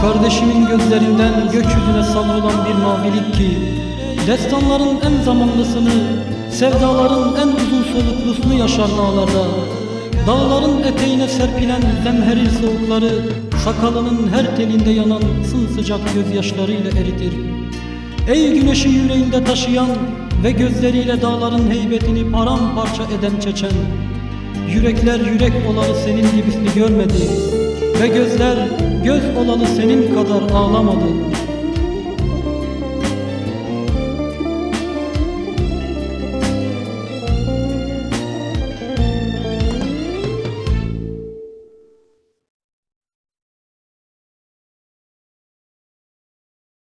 Kardeşimin gözlerinden gökyüzüne savrulan bir mavilik ki Destanların en zamanlısını, sevdaların en uzun soluklusunu yaşar dağlarda Dağların eteğine serpilen zemheril soğukları Sakalının her telinde yanan sımsıcak gözyaşlarıyla eritir. Ey güneşi yüreğinde taşıyan ve gözleriyle dağların heybetini paramparça eden çeçen Yürekler yürek olalı senin gibisini görmedi Ve gözler göz olalı senin kadar ağlamadı